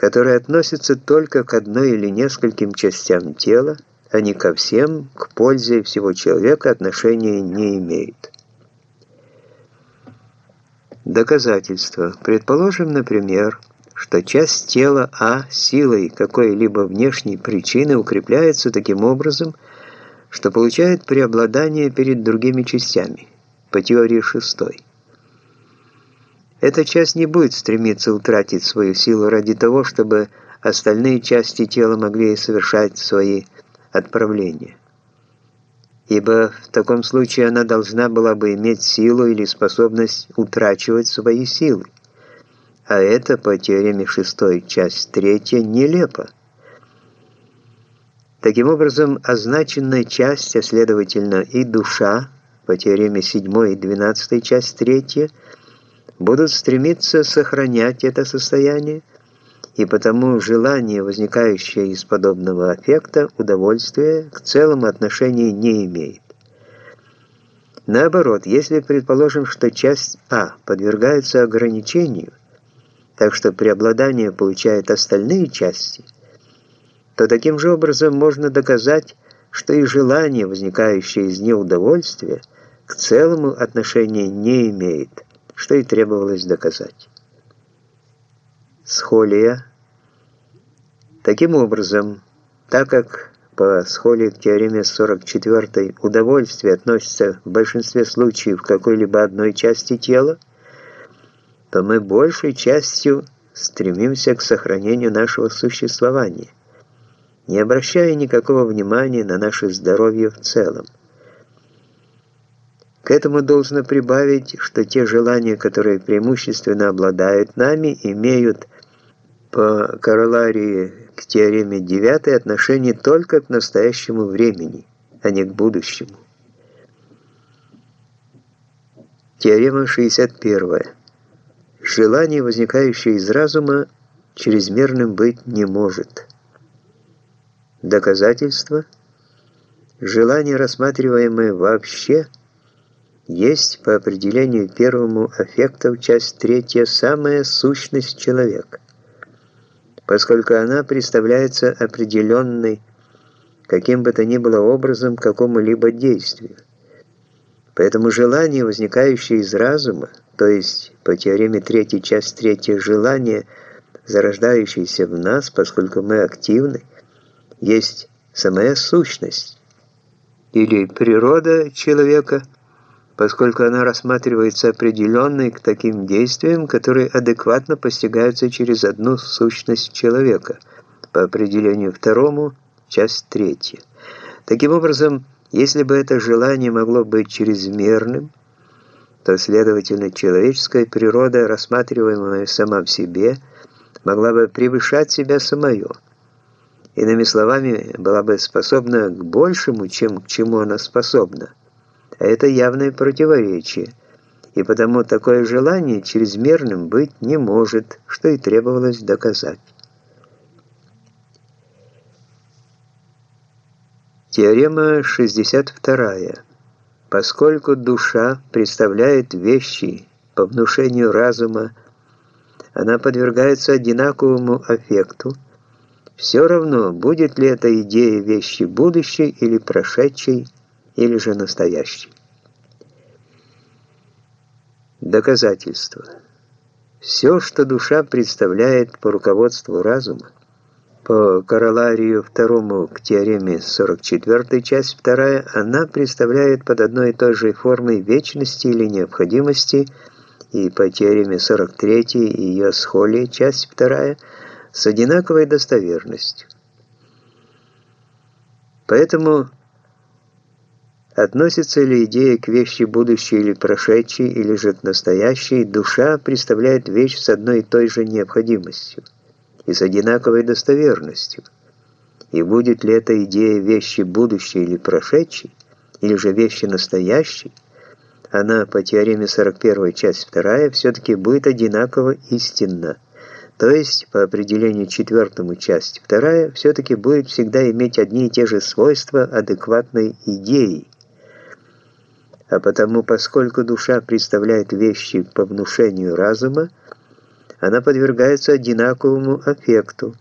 которые относятся только к одной или нескольким частям тела, а не ко всем, к пользе всего человека отношения не имеют. Доказательство. Предположим, например, что часть тела А силой какой-либо внешней причины укрепляется таким образом, что получает преобладание перед другими частями, по теории шестой. Эта часть не будет стремиться утратить свою силу ради того, чтобы остальные части тела могли совершать свои отправления. Ибо в таком случае она должна была бы иметь силу или способность утрачивать свои силы. А это по теореме 6, часть 3, нелепо. Таким образом, означенная часть, а следовательно и душа, по теореме 7 и 12, часть 3, будут стремиться сохранять это состояние, и потому желание, возникающее из подобного аффекта, удовольствия, к целому отношения не имеет. Наоборот, если предположим, что часть А подвергается ограничению, так что преобладание получает остальные части, то таким же образом можно доказать, что и желание, возникающее из неудовольствия, к целому отношения не имеет, что и требовалось доказать. Схолия. Таким образом, так как по схолии к теореме 44 удовольствие относится в большинстве случаев к какой-либо одной части тела, то мы большей частью стремимся к сохранению нашего существования, не обращая никакого внимания на наше здоровье в целом. К этому должно прибавить, что те желания, которые преимущественно обладают нами, имеют по короларии к теореме 9 отношение только к настоящему времени, а не к будущему. Теорема 61. Желание, возникающее из разума, чрезмерным быть не может. Доказательство. Желание, рассматриваемое вообще, есть по определению первому аффектов часть третья самая сущность человека поскольку она представляется определенной каким бы то ни было образом какому-либо действию. Поэтому желание, возникающее из разума, то есть по теореме третьей часть третье желание, зарождающееся в нас, поскольку мы активны, есть самая сущность или природа человека – поскольку она рассматривается определенной к таким действиям, которые адекватно постигаются через одну сущность человека, по определению второму, часть третья. Таким образом, если бы это желание могло быть чрезмерным, то, следовательно, человеческая природа, рассматриваемая сама в себе, могла бы превышать себя самое. Иными словами, была бы способна к большему, чем к чему она способна а это явное противоречие, и потому такое желание чрезмерным быть не может, что и требовалось доказать. Теорема 62. Поскольку душа представляет вещи по внушению разума, она подвергается одинаковому аффекту, все равно, будет ли эта идея вещи будущей или прошедшей, или же настоящий. Доказательство. Все, что душа представляет по руководству разума, по короларию второму к теореме 44, часть 2, она представляет под одной и той же формой вечности или необходимости, и по теореме 43 и ее схоле, часть 2, с одинаковой достоверностью. Поэтому Относится ли идея к вещи будущей или прошедшей, или же к настоящей, душа представляет вещь с одной и той же необходимостью и с одинаковой достоверностью. И будет ли эта идея вещи будущей или прошедшей, или же вещи настоящей, она по теореме 41 часть 2 все-таки будет одинаково истинна. То есть, по определению четвертому часть 2 все-таки будет всегда иметь одни и те же свойства адекватной идеи, а потому, поскольку душа представляет вещи по внушению разума, она подвергается одинаковому аффекту,